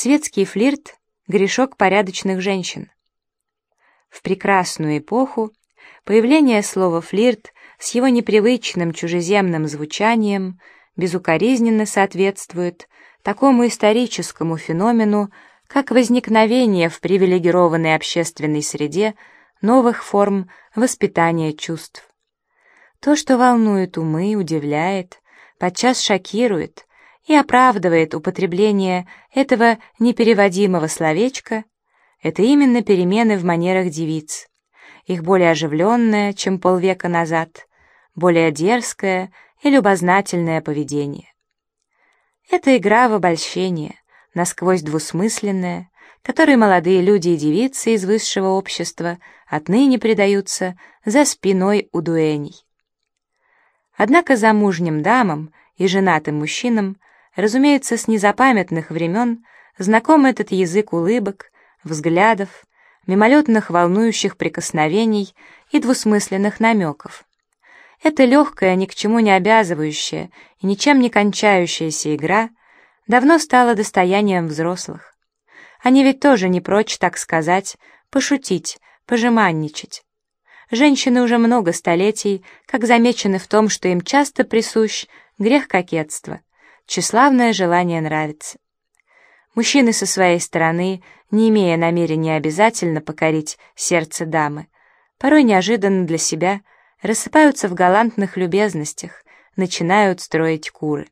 Светский флирт — грешок порядочных женщин. В прекрасную эпоху появление слова «флирт» с его непривычным чужеземным звучанием безукоризненно соответствует такому историческому феномену, как возникновение в привилегированной общественной среде новых форм воспитания чувств. То, что волнует умы, удивляет, подчас шокирует и оправдывает употребление этого непереводимого словечка, это именно перемены в манерах девиц, их более оживленное, чем полвека назад, более дерзкое и любознательное поведение. Это игра в обольщение, насквозь двусмысленная, которой молодые люди и девицы из высшего общества отныне предаются за спиной у дуэней. Однако замужним дамам и женатым мужчинам, разумеется, с незапамятных времен знаком этот язык улыбок, взглядов, мимолетных волнующих прикосновений и двусмысленных намеков. Эта легкая, ни к чему не обязывающая и ничем не кончающаяся игра давно стала достоянием взрослых. Они ведь тоже не прочь, так сказать, пошутить, пожеманничать. Женщины уже много столетий, как замечены в том, что им часто присущ грех кокетства, тщеславное желание нравиться. Мужчины со своей стороны, не имея намерения обязательно покорить сердце дамы, порой неожиданно для себя рассыпаются в галантных любезностях, начинают строить куры.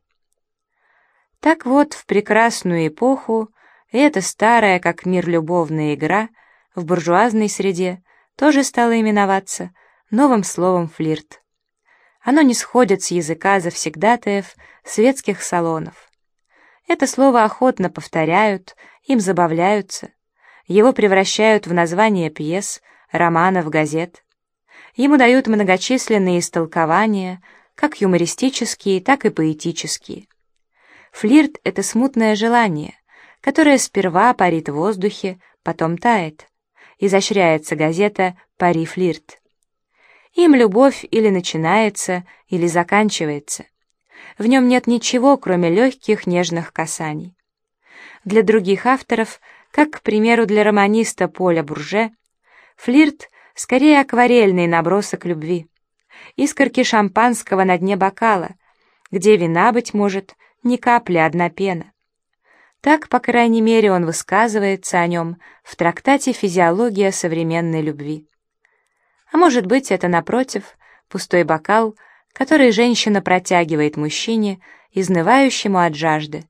Так вот, в прекрасную эпоху эта старая, как мир, любовная игра в буржуазной среде тоже стала именоваться новым словом «флирт». Оно не сходит с языка завсегдатаев светских салонов. Это слово охотно повторяют, им забавляются, его превращают в название пьес, романов, газет. Ему дают многочисленные истолкования, как юмористические, так и поэтические. Флирт — это смутное желание, которое сперва парит в воздухе, потом тает. Изощряется газета «Пари флирт». Им любовь или начинается, или заканчивается. В нем нет ничего, кроме легких нежных касаний. Для других авторов, как, к примеру, для романиста Поля Бурже, флирт — скорее акварельный набросок любви, искорки шампанского на дне бокала, где вина, быть может, ни капли, одна пена. Так, по крайней мере, он высказывается о нем в трактате «Физиология современной любви». А может быть, это, напротив, пустой бокал, который женщина протягивает мужчине, изнывающему от жажды,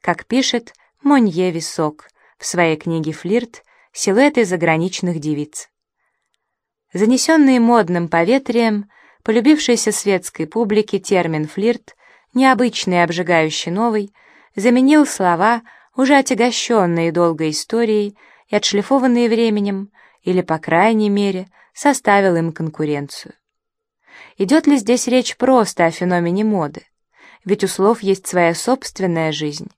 как пишет Монье Висок в своей книге «Флирт. Силуэты заграничных девиц». Занесенный модным поветрием, полюбившийся светской публике термин «флирт», необычный и обжигающий новый, заменил слова, уже отягощенные долгой историей и отшлифованные временем, или, по крайней мере, составил им конкуренцию. Идет ли здесь речь просто о феномене моды? Ведь у слов есть своя собственная жизнь.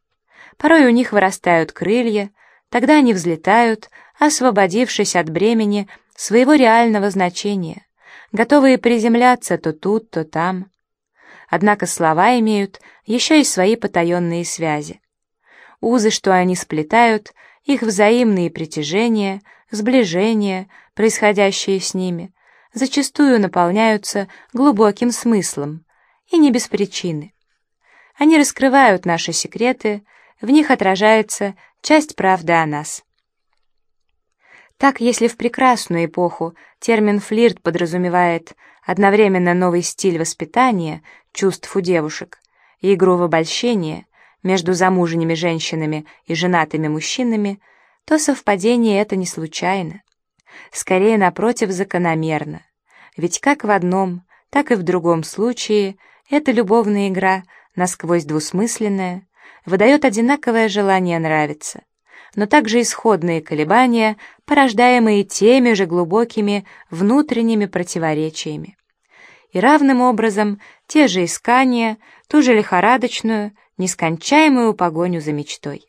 Порой у них вырастают крылья, тогда они взлетают, освободившись от бремени своего реального значения, готовые приземляться то тут, то там. Однако слова имеют еще и свои потаенные связи. Узы, что они сплетают, их взаимные притяжения, сближения, происходящие с ними, зачастую наполняются глубоким смыслом, и не без причины. Они раскрывают наши секреты, в них отражается часть правды о нас. Так, если в прекрасную эпоху термин «флирт» подразумевает одновременно новый стиль воспитания чувств у девушек игру в обольщение между замужними женщинами и женатыми мужчинами, то совпадение это не случайно. Скорее, напротив, закономерно. Ведь как в одном, так и в другом случае эта любовная игра, насквозь двусмысленная, выдает одинаковое желание нравиться — но также исходные колебания, порождаемые теми же глубокими внутренними противоречиями. И равным образом те же искания, ту же лихорадочную, нескончаемую погоню за мечтой.